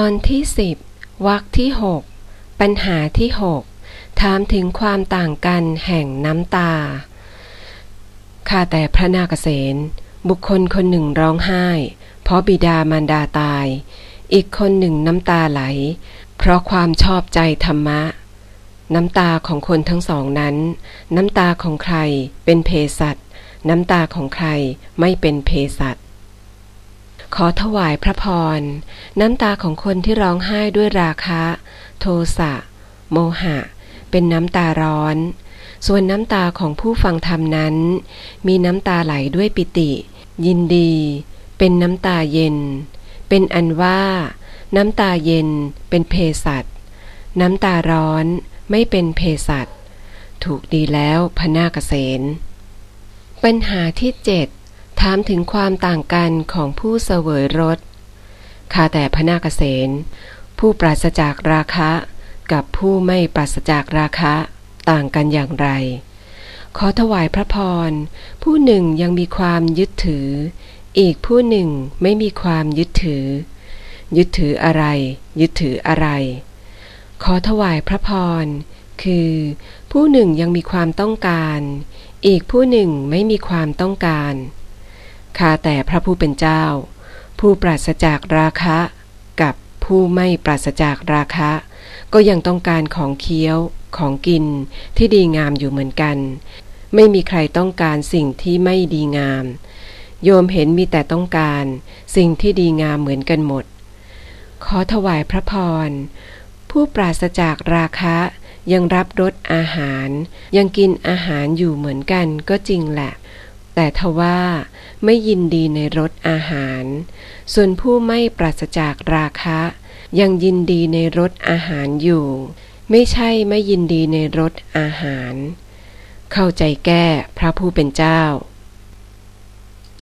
ตอนที่สิบวรรคที่หกปัญหาที่หกถามถึงความต่างกันแห่งน้ำตา ข้าแต่พระนาคเษนบุคคลคนหนึ่งร้องไห้ เพราะบิดามารดาตาย อีกคนหนึ่งน้ำตาไหล เพราะความชอบใจธรรมะ น้ำตาของคนทั้งสองนั้น น้ำตาของใครเป็นเพสัตน้ำตาของใครไม่เป็นเพสัต ขอถวายพระพร น้ำตาของคนที่ร้องไห้ด้วยราคะ โทสะ โมหะ เป็นน้ำตาร้อน ส่วนน้ำตาของผู้ฟังธรรมนั้น มีน้ำตาไหลด้วยปิติ ยินดี เป็นน้ำตาเย็น เป็นอันว่า น้ำตาเย็นเป็นเพสัตน้ำตาร้อนไม่เป็นเพสัตถูกดีแล้วพนาคเษนปัญหาที่เจ็ด ถามถึงความต่างกันของผู้เสวยรสข้าแต่พระนาคเษนผู้ปราศจากราคะ กับผู้ไม่ปราศจากราคะ ต่างกันอย่างไร ขอถวายพระพร ผู้หนึ่งยังมีความยึดถือ อีกผู้หนึ่งไม่มีความยึดถือ ยึดถืออะไร ยึดถืออะไร ขอถวายพระพร คือ ผู้หนึ่งยังมีความต้องการ อีกผู้หนึ่งไม่มีความต้องการ ข้าแต่พระผู้เป็นเจ้า ผู้ปราศจากราคะ กับผู้ไม่ปราศจากราคะ ก็ยังต้องการของเคี้ยวของกินที่ดีงามอยู่เหมือนกัน ไม่มีใครต้องการสิ่งที่ไม่ดีงาม โยมเห็นมีแต่ต้องการสิ่งที่ดีงามเหมือนกันหมด ขอถวายพระพร ผู้ปราศจากราคะยังรับรสอาหาร ยังกินอาหารอยู่เหมือนกันก็จริงแหละ แต่ทว่าไม่ยินดีในรสอาหาร ส่วนผู้ไม่ปราศจากราคะ ยังยินดีในรสอาหารอยู่ ไม่ใช่ไม่ยินดีในรสอาหาร เข้าใจแก้พระผู้เป็นเจ้า